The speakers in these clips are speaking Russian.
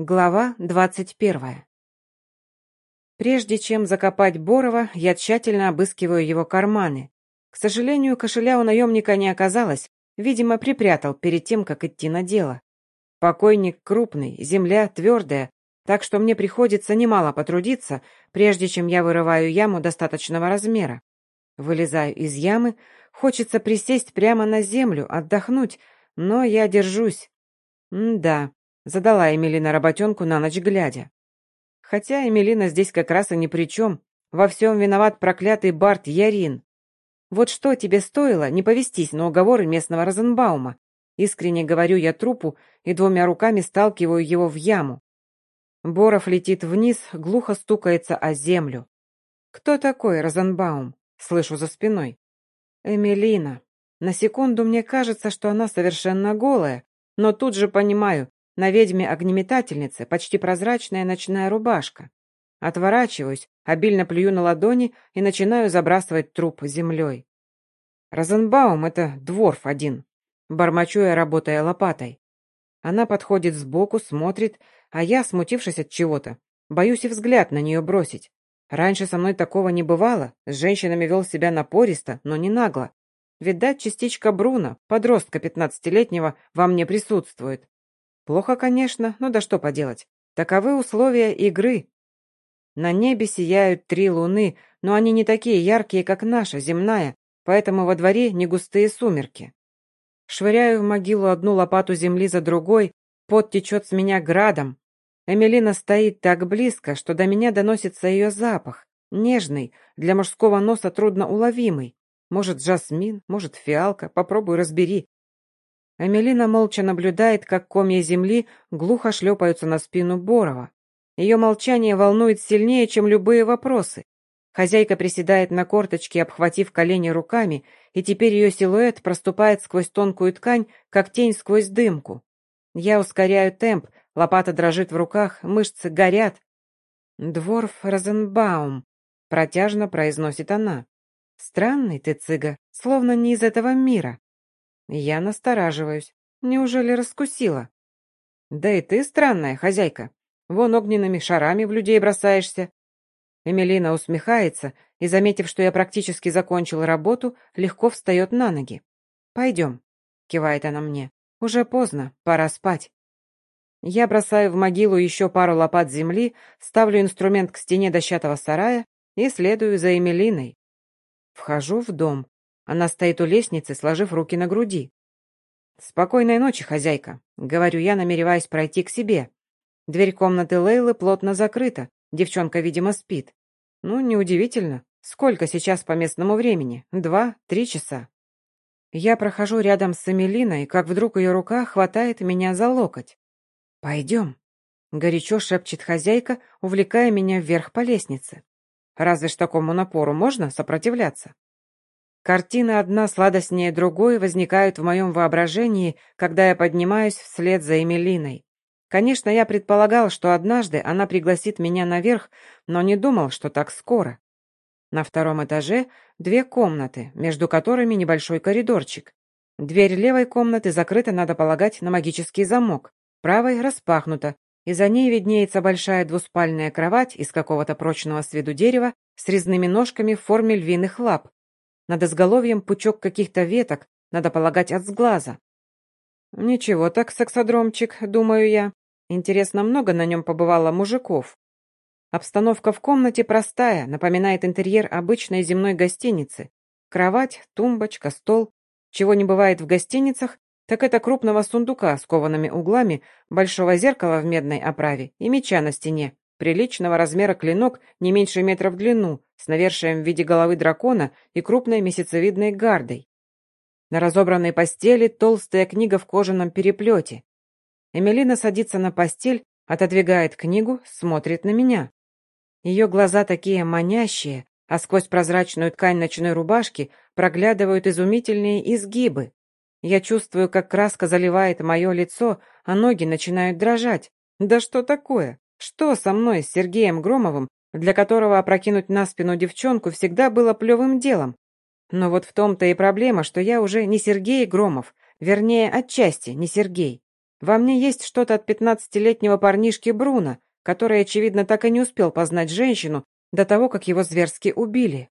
Глава двадцать первая. Прежде чем закопать Борова, я тщательно обыскиваю его карманы. К сожалению, кошеля у наемника не оказалось, видимо, припрятал перед тем, как идти на дело. Покойник крупный, земля твердая, так что мне приходится немало потрудиться, прежде чем я вырываю яму достаточного размера. Вылезаю из ямы, хочется присесть прямо на землю, отдохнуть, но я держусь. М-да, Задала Эмилина работенку на ночь глядя. Хотя Эмилина здесь как раз и ни при чем. Во всем виноват проклятый Барт Ярин. Вот что тебе стоило не повестись на уговоры местного Розенбаума? Искренне говорю я трупу и двумя руками сталкиваю его в яму. Боров летит вниз, глухо стукается о землю. «Кто такой Розенбаум?» Слышу за спиной. «Эмилина. На секунду мне кажется, что она совершенно голая, но тут же понимаю, на ведьме-огнеметательнице почти прозрачная ночная рубашка. Отворачиваюсь, обильно плюю на ладони и начинаю забрасывать труп землей. Розенбаум — это дворф один. Бормочу я, работая лопатой. Она подходит сбоку, смотрит, а я, смутившись от чего-то, боюсь и взгляд на нее бросить. Раньше со мной такого не бывало, с женщинами вел себя напористо, но не нагло. Видать, частичка Бруно, подростка пятнадцатилетнего, во мне присутствует. Плохо, конечно, но да что поделать. Таковы условия игры. На небе сияют три луны, но они не такие яркие, как наша, земная, поэтому во дворе не густые сумерки. Швыряю в могилу одну лопату земли за другой, пот течет с меня градом. Эмилина стоит так близко, что до меня доносится ее запах, нежный, для мужского носа трудно уловимый. Может, жасмин, может, фиалка, попробуй разбери. Амелина молча наблюдает, как комья земли глухо шлепаются на спину Борова. Ее молчание волнует сильнее, чем любые вопросы. Хозяйка приседает на корточки, обхватив колени руками, и теперь ее силуэт проступает сквозь тонкую ткань, как тень сквозь дымку. Я ускоряю темп, лопата дрожит в руках, мышцы горят. «Дворф Розенбаум», — протяжно произносит она. «Странный ты, цыга, словно не из этого мира». Я настораживаюсь. Неужели раскусила? Да и ты странная хозяйка. Вон огненными шарами в людей бросаешься. Эмилина усмехается и, заметив, что я практически закончил работу, легко встает на ноги. «Пойдем», — кивает она мне. «Уже поздно, пора спать». Я бросаю в могилу еще пару лопат земли, ставлю инструмент к стене дощатого сарая и следую за Эмилиной. Вхожу в дом. Она стоит у лестницы, сложив руки на груди. «Спокойной ночи, хозяйка», — говорю я, намереваясь пройти к себе. Дверь комнаты Лейлы плотно закрыта, девчонка, видимо, спит. Ну, неудивительно. Сколько сейчас по местному времени? Два, три часа. Я прохожу рядом с Эмилиной, как вдруг ее рука хватает меня за локоть. «Пойдем», — горячо шепчет хозяйка, увлекая меня вверх по лестнице. Разве ж такому напору можно сопротивляться? Картины одна сладостнее другой возникают в моем воображении, когда я поднимаюсь вслед за Эмилиной. Конечно, я предполагал, что однажды она пригласит меня наверх, но не думал, что так скоро. На втором этаже две комнаты, между которыми небольшой коридорчик. Дверь левой комнаты закрыта, надо полагать, на магический замок. Правой распахнута, и за ней виднеется большая двуспальная кровать из какого-то прочного с виду дерева с резными ножками в форме львиных лап, над изголовьем пучок каких-то веток, надо полагать, от сглаза. Ничего так, сексодромчик, думаю я. Интересно, много на нем побывало мужиков. Обстановка в комнате простая, напоминает интерьер обычной земной гостиницы. Кровать, тумбочка, стол. Чего не бывает в гостиницах, так это крупного сундука с коваными углами, большого зеркала в медной оправе и меча на стене, Приличного размера клинок не меньше метра в длину, с навершием в виде головы дракона и крупной месяцевидной гардой. На разобранной постели толстая книга в кожаном переплете. Эмилина садится на постель, отодвигает книгу, смотрит на меня. Ее глаза такие манящие, а сквозь прозрачную ткань ночной рубашки проглядывают изумительные изгибы. Я чувствую, как краска заливает мое лицо, а ноги начинают дрожать. Да что такое? Что со мной, с Сергеем Громовым, для которого опрокинуть на спину девчонку всегда было плевым делом? Но вот в том-то и проблема, что я уже не Сергей Громов, вернее, отчасти не Сергей. Во мне есть что-то от пятнадцатилетнего парнишки Бруно, который, очевидно, так и не успел познать женщину до того, как его зверски убили.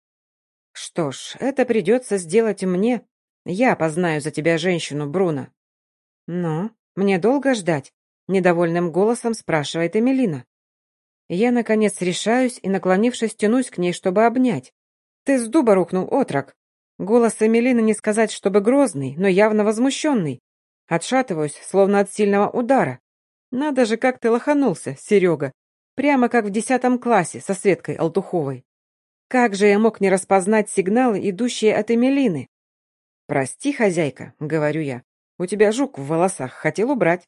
Что ж, это придется сделать мне. Я познаю за тебя женщину, Бруно. Но мне долго ждать? Недовольным голосом спрашивает Эмилина. Я, наконец, решаюсь и, наклонившись, тянусь к ней, чтобы обнять. «Ты с дуба рухнул, отрок!» Голос Эмилины не сказать, чтобы грозный, но явно возмущенный. Отшатываюсь, словно от сильного удара. Надо же, как ты лоханулся, Серега. Прямо как в десятом классе со Светкой Алтуховой. Как же я мог не распознать сигналы, идущие от Эмилины? «Прости, хозяйка», — говорю я. «У тебя жук в волосах, хотел убрать».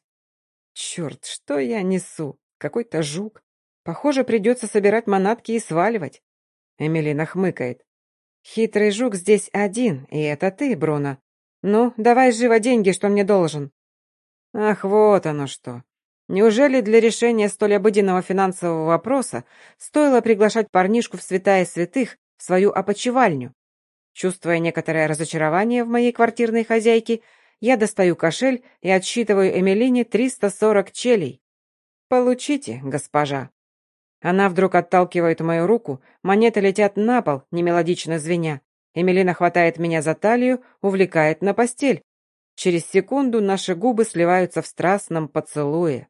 Черт, что я несу? Какой-то жук. Похоже, придется собирать манатки и сваливать. Эмилина хмыкает. Хитрый жук здесь один, и это ты, Бруно. Ну, давай живо деньги, что мне должен. Ах, вот оно что. Неужели для решения столь обыденного финансового вопроса стоило приглашать парнишку в святая святых в свою опочивальню? Чувствуя некоторое разочарование в моей квартирной хозяйке, я достаю кошель и отсчитываю Эмилине 340 челей. «Получите, госпожа». Она вдруг отталкивает мою руку, монеты летят на пол, немелодично звеня. Эмилина хватает меня за талию, увлекает на постель. Через секунду наши губы сливаются в страстном поцелуе.